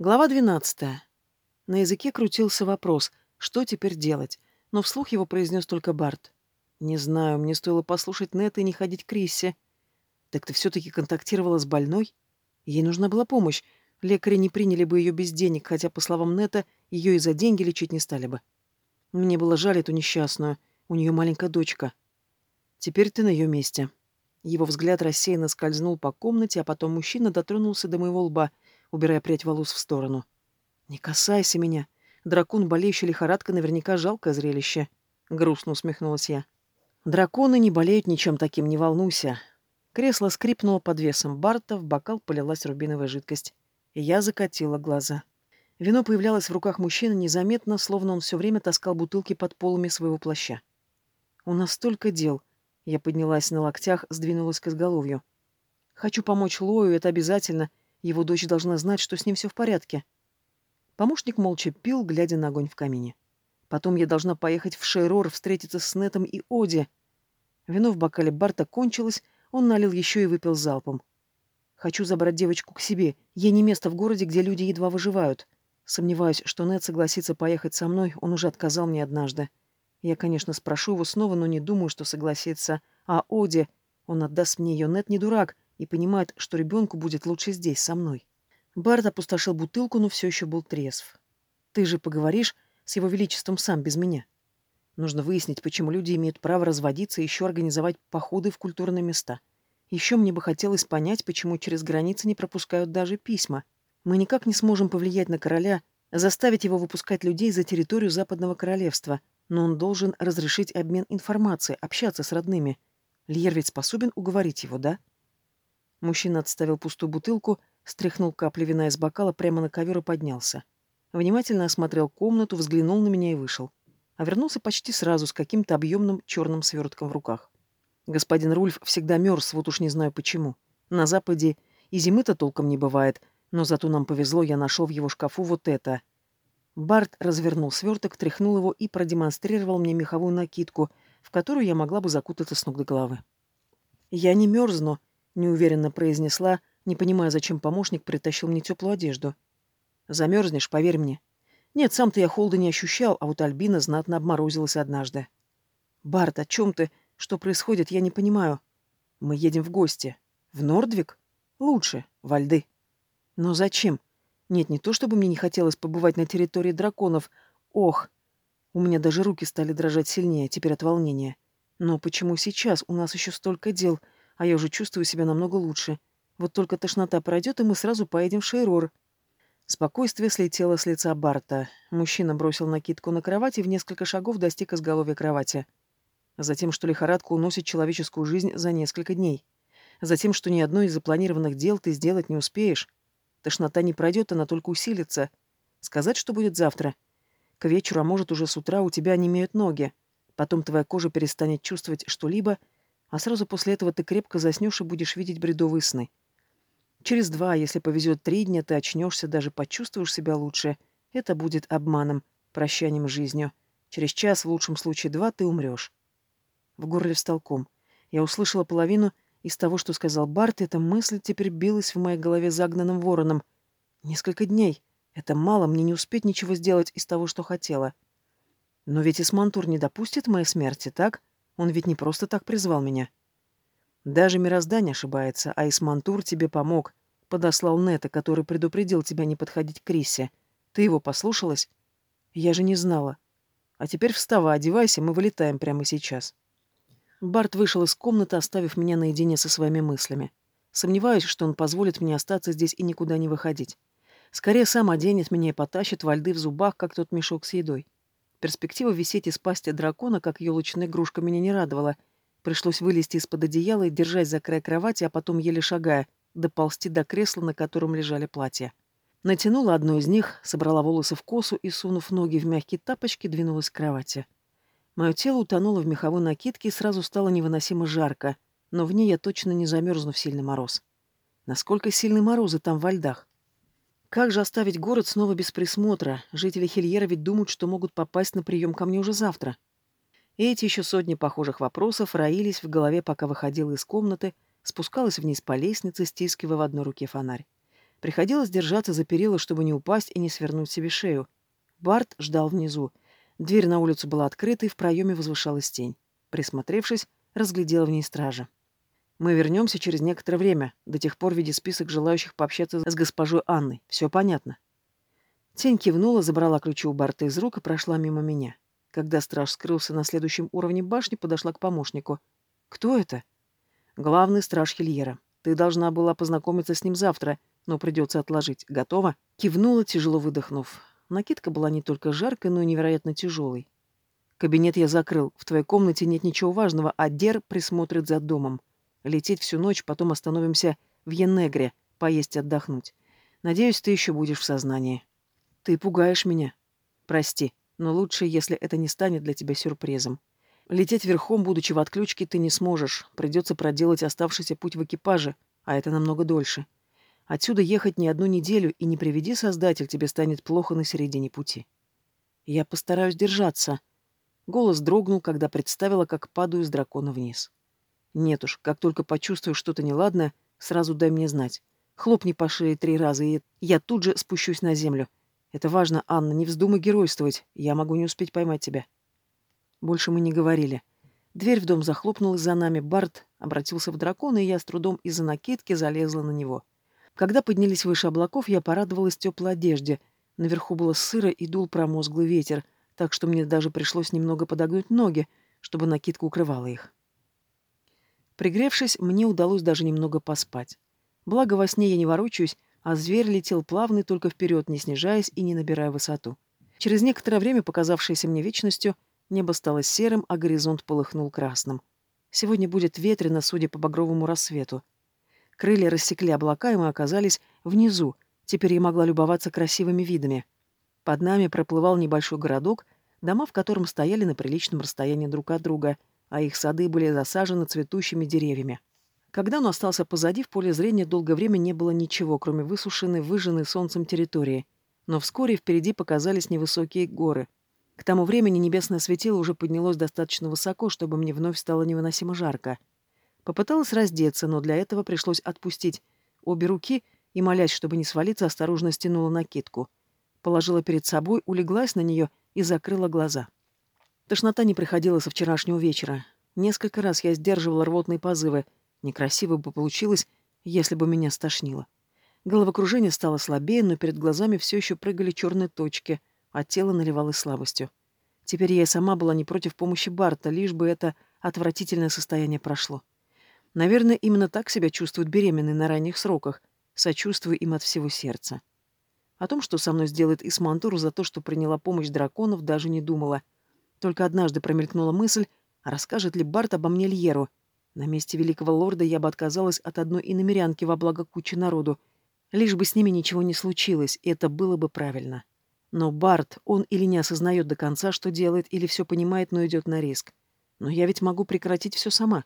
Глава 12. На языке крутился вопрос, что теперь делать, но вслух его произнес только Барт. «Не знаю, мне стоило послушать Нета и не ходить к Риссе». «Так ты все-таки контактировала с больной?» Ей нужна была помощь. Лекари не приняли бы ее без денег, хотя, по словам Нета, ее и за деньги лечить не стали бы. Мне было жаль эту несчастную. У нее маленькая дочка. Теперь ты на ее месте. Его взгляд рассеянно скользнул по комнате, а потом мужчина дотронулся до моего лба — убирая прядь волос в сторону. «Не касайся меня. Дракон, болеющий лихорадкой, наверняка жалкое зрелище», — грустно усмехнулась я. «Драконы не болеют ничем таким, не волнуйся». Кресло скрипнуло под весом Барта, в бокал полилась рубиновая жидкость. Я закатила глаза. Вино появлялось в руках мужчины незаметно, словно он все время таскал бутылки под полами своего плаща. «У нас столько дел». Я поднялась на локтях, сдвинулась к изголовью. «Хочу помочь Лою, это обязательно, его дочь должна знать, что с ним все в порядке. Помощник молча пил, глядя на огонь в камине. Потом я должна поехать в Шейрор, встретиться с Нетом и Оди. Вино в бокале Барта кончилось, он налил еще и выпил залпом. Хочу забрать девочку к себе. Ей не место в городе, где люди едва выживают. Сомневаюсь, что Нет согласится поехать со мной, он уже отказал мне однажды. Я, конечно, спрошу его снова, но не думаю, что согласится. А Оди, он отдаст мне ее, Нет не дурак, и понимает, что ребенку будет лучше здесь, со мной. Барт опустошил бутылку, но все еще был трезв. «Ты же поговоришь с его величеством сам, без меня. Нужно выяснить, почему люди имеют право разводиться и еще организовать походы в культурные места. Еще мне бы хотелось понять, почему через границы не пропускают даже письма. Мы никак не сможем повлиять на короля, заставить его выпускать людей за территорию Западного Королевства, но он должен разрешить обмен информацией, общаться с родными. Льер ведь способен уговорить его, да?» Мужчина отставил пустую бутылку, стряхнул капли вина из бокала прямо на ковер и поднялся. Внимательно осмотрел комнату, взглянул на меня и вышел. А вернулся почти сразу с каким-то объемным черным свертком в руках. Господин Рульф всегда мерз, вот уж не знаю почему. На Западе и зимы-то толком не бывает, но зато нам повезло, я нашел в его шкафу вот это. Барт развернул сверток, тряхнул его и продемонстрировал мне меховую накидку, в которую я могла бы закутаться с ног до головы. «Я не мерзну», неуверенно произнесла, не понимая, зачем помощник притащил мне теплую одежду. Замерзнешь, поверь мне. Нет, сам-то я холода не ощущал, а вот Альбина знатно обморозилась однажды. Барт, о чем ты? Что происходит, я не понимаю. Мы едем в гости. В Нордвик? Лучше, во льды. Но зачем? Нет, не то чтобы мне не хотелось побывать на территории драконов. Ох, у меня даже руки стали дрожать сильнее, теперь от волнения. Но почему сейчас? У нас еще столько дел — а я уже чувствую себя намного лучше. Вот только тошнота пройдет, и мы сразу поедем в Шейрор. Спокойствие слетело с лица Барта. Мужчина бросил накидку на кровать и в несколько шагов достиг изголовья кровати. Затем, что лихорадка уносит человеческую жизнь за несколько дней. Затем, что ни одно из запланированных дел ты сделать не успеешь. Тошнота не пройдет, она только усилится. Сказать, что будет завтра. К вечеру, а может уже с утра, у тебя онемеют ноги. Потом твоя кожа перестанет чувствовать что-либо, а сразу после этого ты крепко заснешь и будешь видеть бредовые сны. Через два, если повезет три дня, ты очнешься, даже почувствуешь себя лучше. Это будет обманом, прощанием с жизнью. Через час, в лучшем случае два, ты умрешь. В горле встал ком. Я услышала половину из того, что сказал Барт, и эта мысль теперь билась в моей голове загнанным вороном. Несколько дней. Это мало, мне не успеть ничего сделать из того, что хотела. Но ведь Исмантур не допустит моей смерти, так? Он ведь не просто так призвал меня. Даже мироздание ошибается, а Исмантур тебе помог. Подослал Нета, который предупредил тебя не подходить к Крисе. Ты его послушалась? Я же не знала. А теперь вставай, одевайся, мы вылетаем прямо сейчас. Барт вышел из комнаты, оставив меня наедине со своими мыслями. Сомневаюсь, что он позволит мне остаться здесь и никуда не выходить. Скорее сам оденет меня и потащит во льды в зубах, как тот мешок с едой. Перспектива висеть из пасти дракона, как елочная игрушка, меня не радовала. Пришлось вылезти из-под одеяла и держать за край кровати, а потом, еле шагая, доползти до кресла, на котором лежали платья. Натянула одно из них, собрала волосы в косу и, сунув ноги в мягкие тапочки, двинулась к кровати. Мое тело утонуло в меховой накидке и сразу стало невыносимо жарко, но в ней я точно не замерзну в сильный мороз. Насколько сильные морозы там во льдах? Как же оставить город снова без присмотра? Жители Хильера ведь думают, что могут попасть на прием ко мне уже завтра. Эти еще сотни похожих вопросов роились в голове, пока выходила из комнаты, спускалась вниз по лестнице, стискивая в одной руке фонарь. Приходилось держаться за перила, чтобы не упасть и не свернуть себе шею. Барт ждал внизу. Дверь на улицу была открыта, и в проеме возвышалась тень. Присмотревшись, разглядела в ней стража. «Мы вернемся через некоторое время. До тех пор веди список желающих пообщаться с госпожой Анной. Все понятно». Тень кивнула, забрала ключи у Барта из рук и прошла мимо меня. Когда страж скрылся на следующем уровне башни, подошла к помощнику. «Кто это?» «Главный страж Хильера. Ты должна была познакомиться с ним завтра, но придется отложить. Готова?» Кивнула, тяжело выдохнув. Накидка была не только жаркой, но и невероятно тяжелой. «Кабинет я закрыл. В твоей комнате нет ничего важного, а Дер присмотрит за домом. Лететь всю ночь, потом остановимся в Енегре, поесть и отдохнуть. Надеюсь, ты еще будешь в сознании». «Ты пугаешь меня. Прости, но лучше, если это не станет для тебя сюрпризом. Лететь верхом, будучи в отключке, ты не сможешь. Придется проделать оставшийся путь в экипаже, а это намного дольше. Отсюда ехать не одну неделю, и не приведи Создатель, тебе станет плохо на середине пути. Я постараюсь держаться. Голос дрогнул, когда представила, как падаю с дракона вниз. Нет уж, как только почувствую что-то неладное, сразу дай мне знать. Хлопни по шее три раза, и я тут же спущусь на землю. Это важно, Анна, не вздумай геройствовать. Я могу не успеть поймать тебя. Больше мы не говорили. Дверь в дом захлопнулась за нами. Барт обратился в дракона, и я с трудом из-за накидки залезла на него. Когда поднялись выше облаков, я порадовалась теплой одежде. Наверху было сыро и дул промозглый ветер, так что мне даже пришлось немного подогнуть ноги, чтобы накидка укрывала их. Пригревшись, мне удалось даже немного поспать. Благо во сне я не ворочаюсь, а зверь летел плавно только вперед, не снижаясь и не набирая высоту. Через некоторое время, показавшееся мне вечностью, небо стало серым, а горизонт полыхнул красным. Сегодня будет ветрено, судя по багровому рассвету. Крылья рассекли облака, и мы оказались внизу. Теперь я могла любоваться красивыми видами. Под нами проплывал небольшой городок, дома в котором стояли на приличном расстоянии друг от друга, а их сады были засажены цветущими деревьями. Когда он остался позади, в поле зрения долгое время не было ничего, кроме высушенной, выжженной солнцем территории. Но вскоре впереди показались невысокие горы. К тому времени небесное светило уже поднялось достаточно высоко, чтобы мне вновь стало невыносимо жарко. Попыталась раздеться, но для этого пришлось отпустить обе руки и, молясь, чтобы не свалиться, осторожно стянула накидку. Положила перед собой, улеглась на нее и закрыла глаза. Тошнота не приходила со вчерашнего вечера. Несколько раз я сдерживала рвотные позывы — Некрасиво бы получилось, если бы меня стошнило. Головокружение стало слабее, но перед глазами все еще прыгали черные точки, а тело наливалось слабостью. Теперь я и сама была не против помощи Барта, лишь бы это отвратительное состояние прошло. Наверное, именно так себя чувствуют беременные на ранних сроках. Сочувствую им от всего сердца. О том, что со мной сделает Исмантур за то, что приняла помощь драконов, даже не думала. Только однажды промелькнула мысль, расскажет ли Барт обо мне Льеру, на месте великого лорда я бы отказалась от одной иномерянки во благо кучи народу, лишь бы с ними ничего не случилось, это было бы правильно. Но Барт, он или не осознает до конца, что делает, или все понимает, но идет на риск. Но я ведь могу прекратить все сама.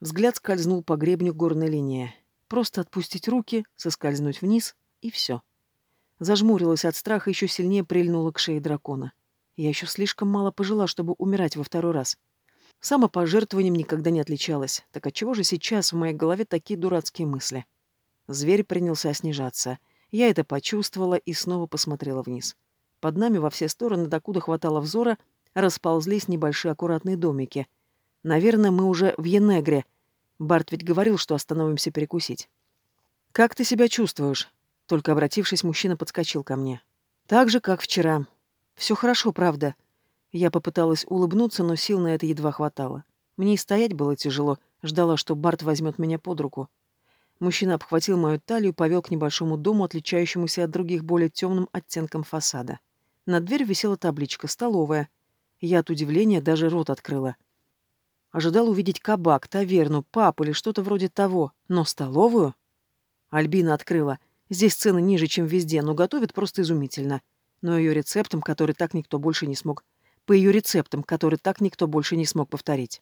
Взгляд скользнул по гребню горной линии. Просто отпустить руки, соскользнуть вниз, и все. Зажмурилась от страха, еще сильнее прильнула к шее дракона. Я еще слишком мало пожила, чтобы умирать во второй раз. Самопожертвованием никогда не отличалась. Так отчего же сейчас в моей голове такие дурацкие мысли? Зверь принялся снижаться. Я это почувствовала и снова посмотрела вниз. Под нами во все стороны, докуда хватало взора, расползлись небольшие аккуратные домики. Наверное, мы уже в Енегре. Барт ведь говорил, что остановимся перекусить. «Как ты себя чувствуешь?» Только обратившись, мужчина подскочил ко мне. «Так же, как вчера. Все хорошо, правда. Я попыталась улыбнуться, но сил на это едва хватало. Мне и стоять было тяжело, ждала, что Барт возьмет меня под руку. Мужчина обхватил мою талию и повел к небольшому дому, отличающемуся от других более темным оттенком фасада. На дверь висела табличка «Столовая». Я от удивления даже рот открыла. Ожидал увидеть кабак, таверну, пап или что-то вроде того. Но столовую? Альбина открыла. Здесь цены ниже, чем везде, но готовят просто изумительно. Но ее рецептом, который так никто больше не смог по ее рецептам, который так никто больше не смог повторить.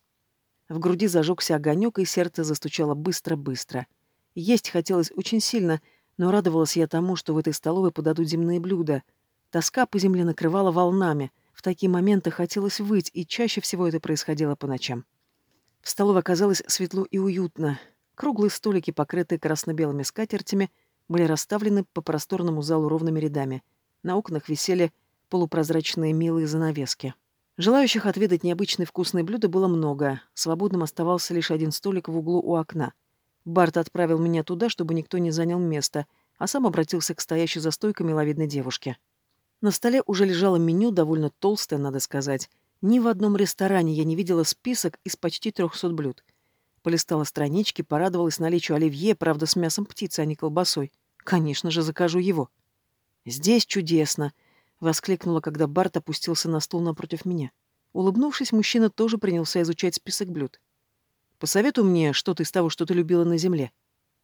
В груди зажегся огонек, и сердце застучало быстро-быстро. Есть хотелось очень сильно, но радовалась я тому, что в этой столовой подадут земные блюда. Тоска по земле накрывала волнами. В такие моменты хотелось выть, и чаще всего это происходило по ночам. В столовой оказалось светло и уютно. Круглые столики, покрытые красно-белыми скатертями, были расставлены по просторному залу ровными рядами. На окнах висели полупрозрачные милые занавески. Желающих отведать необычные вкусные блюда было много. Свободным оставался лишь один столик в углу у окна. Барт отправил меня туда, чтобы никто не занял место, а сам обратился к стоящей за стойкой миловидной девушке. На столе уже лежало меню, довольно толстое, надо сказать. Ни в одном ресторане я не видела список из почти трехсот блюд. Полистала странички, порадовалась наличию оливье, правда, с мясом птицы, а не колбасой. Конечно же, закажу его. «Здесь чудесно!» Воскликнула, когда Барт опустился на стул напротив меня. Улыбнувшись, мужчина тоже принялся изучать список блюд. «Посоветуй мне что-то из того, что ты любила на земле».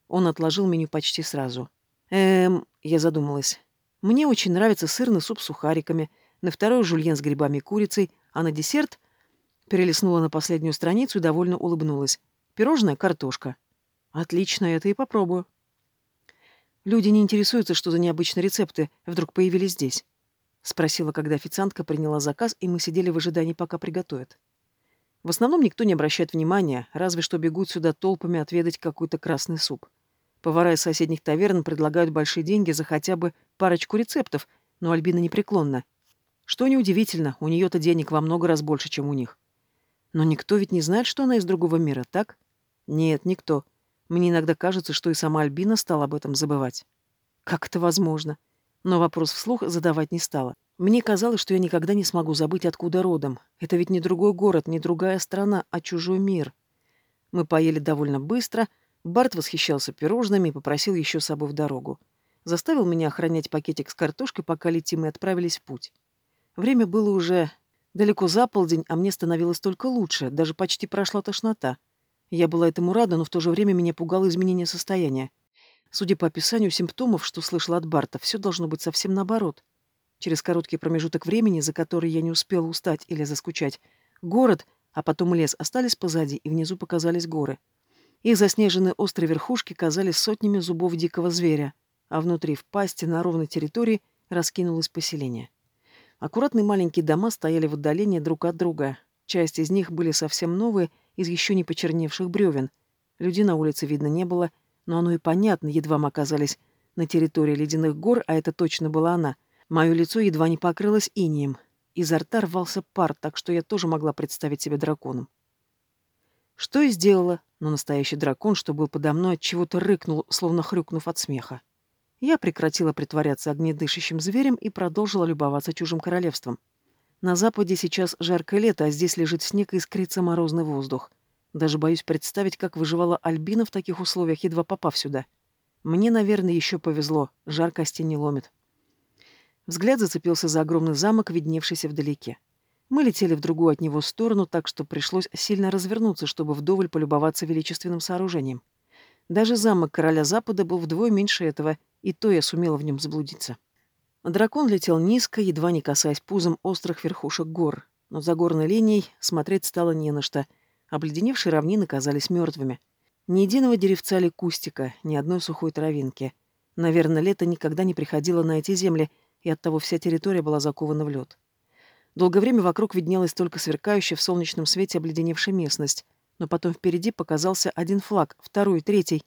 Он отложил меню почти сразу. «Эм...» — я задумалась. «Мне очень нравится сырный суп с сухариками, на второй жульен с грибами и курицей, а на десерт...» Перелистнула на последнюю страницу и довольно улыбнулась. «Пирожное — картошка». «Отлично, это и попробую». Люди не интересуются, что за необычные рецепты вдруг появились здесь. — спросила, когда официантка приняла заказ, и мы сидели в ожидании, пока приготовят. В основном никто не обращает внимания, разве что бегут сюда толпами отведать какой-то красный суп. Повара из соседних таверн предлагают большие деньги за хотя бы парочку рецептов, но Альбина непреклонна. Что неудивительно, у нее-то денег во много раз больше, чем у них. Но никто ведь не знает, что она из другого мира, так? Нет, никто. Мне иногда кажется, что и сама Альбина стала об этом забывать. Как это возможно? Но вопрос вслух задавать не стала. Мне казалось, что я никогда не смогу забыть, откуда родом. Это ведь не другой город, не другая страна, а чужой мир. Мы поели довольно быстро. Барт восхищался пирожными и попросил еще с собой в дорогу. Заставил меня охранять пакетик с картошкой, пока летим и отправились в путь. Время было уже далеко за полдень, а мне становилось только лучше, даже почти прошла тошнота. Я была этому рада, но в то же время меня пугало изменение состояния. Судя по описанию симптомов, что слышала от Барта, все должно быть совсем наоборот. Через короткий промежуток времени, за который я не успела устать или заскучать, город, а потом лес остались позади, и внизу показались горы. Их заснеженные острые верхушки казались сотнями зубов дикого зверя, а внутри, в пасти, на ровной территории, раскинулось поселение. Аккуратные маленькие дома стояли в отдалении друг от друга. Часть из них были совсем новые, из еще не почерневших бревен. Людей на улице видно не было, но оно и понятно, едва мы оказались на территории ледяных гор, а это точно была она. Мое лицо едва не покрылось инием. Изо рта рвался пар, так что я тоже могла представить себя драконом. Что и сделала, но настоящий дракон, что был подо мной, от чего-то рыкнул, словно хрюкнув от смеха. Я прекратила притворяться огнедышащим зверем и продолжила любоваться чужим королевством. На западе сейчас жаркое лето, а здесь лежит снег и искрится морозный воздух. Даже боюсь представить, как выживала Альбина в таких условиях, едва попав сюда. Мне, наверное, еще повезло, жар костей не ломит. Взгляд зацепился за огромный замок, видневшийся вдалеке. Мы летели в другую от него сторону, так что пришлось сильно развернуться, чтобы вдоволь полюбоваться величественным сооружением. Даже замок короля Запада был вдвое меньше этого, и то я сумела в нем заблудиться. Дракон летел низко, едва не касаясь пузом острых верхушек гор, но за горной линией смотреть стало не на что — Обледеневшие равнины казались мертвыми. Ни единого деревца или кустика, ни одной сухой травинки. Наверное, лето никогда не приходило на эти земли, и оттого вся территория была закована в лед. Долгое время вокруг виднелась только сверкающая в солнечном свете обледеневшая местность, но потом впереди показался один флаг, второй, третий,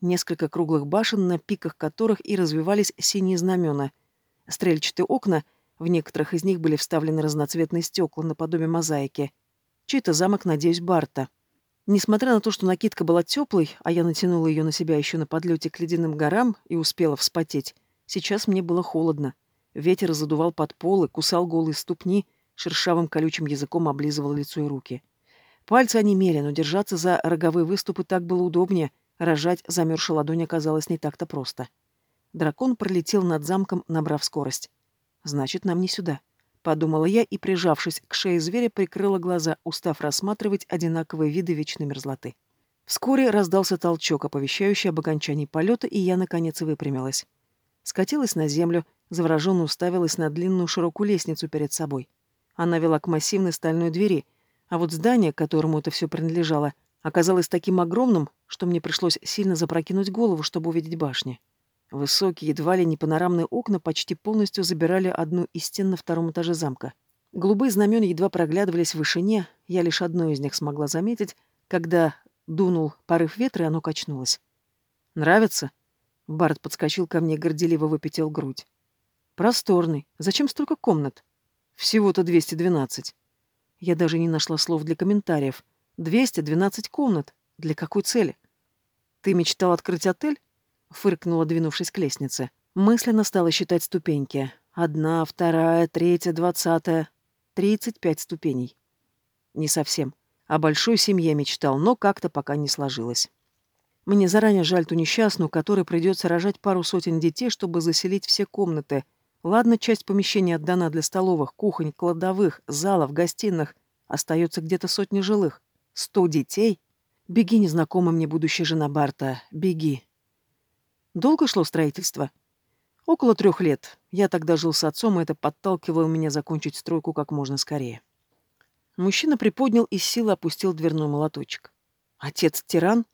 несколько круглых башен, на пиках которых и развивались синие знамена. Стрельчатые окна, в некоторых из них были вставлены разноцветные стекла наподобие мозаики — Чей-то замок, надеюсь, Барта. Несмотря на то, что накидка была теплой, а я натянула ее на себя еще на подлете к ледяным горам и успела вспотеть, сейчас мне было холодно. Ветер задувал под полы, кусал голые ступни, шершавым колючим языком облизывал лицо и руки. Пальцы онемели, но держаться за роговые выступы так было удобнее, рожать замерзшую ладонь оказалось не так-то просто. Дракон пролетел над замком, набрав скорость. «Значит, нам не сюда» подумала я и, прижавшись к шее зверя, прикрыла глаза, устав рассматривать одинаковые виды вечной мерзлоты. Вскоре раздался толчок, оповещающий об окончании полета, и я, наконец, выпрямилась. Скатилась на землю, завороженно уставилась на длинную широкую лестницу перед собой. Она вела к массивной стальной двери, а вот здание, которому это все принадлежало, оказалось таким огромным, что мне пришлось сильно запрокинуть голову, чтобы увидеть башни. Высокие, едва ли не панорамные окна почти полностью забирали одну из стен на втором этаже замка. Голубые знамена едва проглядывались в вышине, я лишь одно из них смогла заметить, когда дунул порыв ветра, и оно качнулось. «Нравится?» Барт подскочил ко мне, горделиво выпятил грудь. Просторный. Зачем столько комнат? Всего-то 212. Я даже не нашла слов для комментариев. 212 комнат. Для какой цели? Ты мечтал открыть отель? Фыркнула, двинувшись к лестнице. Мысленно стала считать ступеньки. Одна, вторая, третья, двадцатая. Тридцать пять ступеней. Не совсем. О большой семье мечтал, но как-то пока не сложилось. Мне заранее жаль ту несчастную, которой придется рожать пару сотен детей, чтобы заселить все комнаты — Ладно, часть помещений отдана для столовых, кухонь, кладовых, залов, гостиных. Остается где-то сотни жилых. Сто детей? Беги, незнакомая мне будущая жена Барта, беги. Долго шло строительство? Около трех лет. Я тогда жил с отцом, и это подталкивало меня закончить стройку как можно скорее. Мужчина приподнял и с силы опустил дверной молоточек. Отец тиран?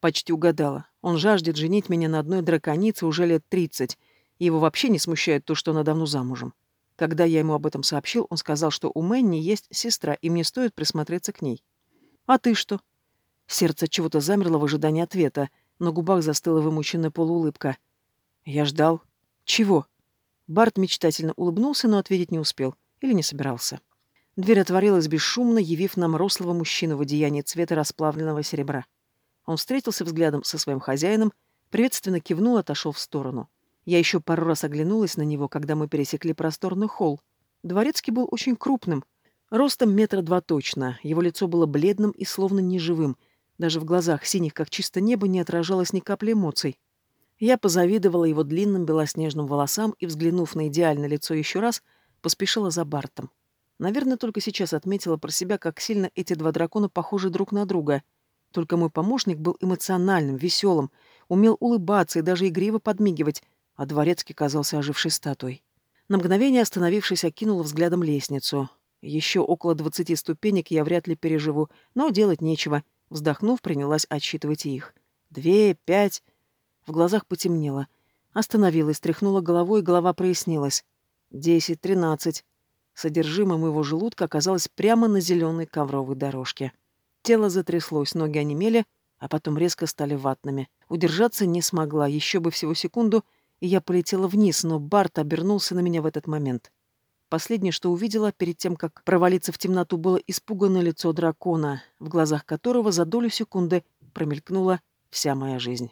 Почти угадала. Он жаждет женить меня на одной драконице уже лет тридцать, его вообще не смущает то, что она давно замужем. Когда я ему об этом сообщил, он сказал, что у Мэнни есть сестра, и мне стоит присмотреться к ней. «А ты что?» Сердце чего-то замерло в ожидании ответа, на губах застыла вымученная полуулыбка. Я ждал. Чего? Барт мечтательно улыбнулся, но ответить не успел. Или не собирался. Дверь отворилась бесшумно, явив нам рослого мужчину в одеянии цвета расплавленного серебра. Он встретился взглядом со своим хозяином, приветственно кивнул, отошел в сторону. Я еще пару раз оглянулась на него, когда мы пересекли просторный холл. Дворецкий был очень крупным, ростом метра два точно. Его лицо было бледным и словно неживым. Даже в глазах, синих как чисто небо, не отражалось ни капли эмоций. Я позавидовала его длинным белоснежным волосам и, взглянув на идеальное лицо еще раз, поспешила за Бартом. Наверное, только сейчас отметила про себя, как сильно эти два дракона похожи друг на друга. Только мой помощник был эмоциональным, веселым, умел улыбаться и даже игриво подмигивать, а дворецкий казался ожившей статуей. На мгновение остановившись, окинула взглядом лестницу. Еще около двадцати ступенек я вряд ли переживу, но делать нечего. Вздохнув, принялась отсчитывать их. Две, пять. В глазах потемнело. Остановилась, тряхнула головой, голова прояснилась. Десять, тринадцать. Содержимое моего желудка оказалось прямо на зеленой ковровой дорожке. Тело затряслось, ноги онемели, а потом резко стали ватными. Удержаться не смогла, еще бы всего секунду — и я полетела вниз, но Барт обернулся на меня в этот момент. Последнее, что увидела перед тем, как провалиться в темноту, было испуганное лицо дракона, в глазах которого за долю секунды промелькнула вся моя жизнь.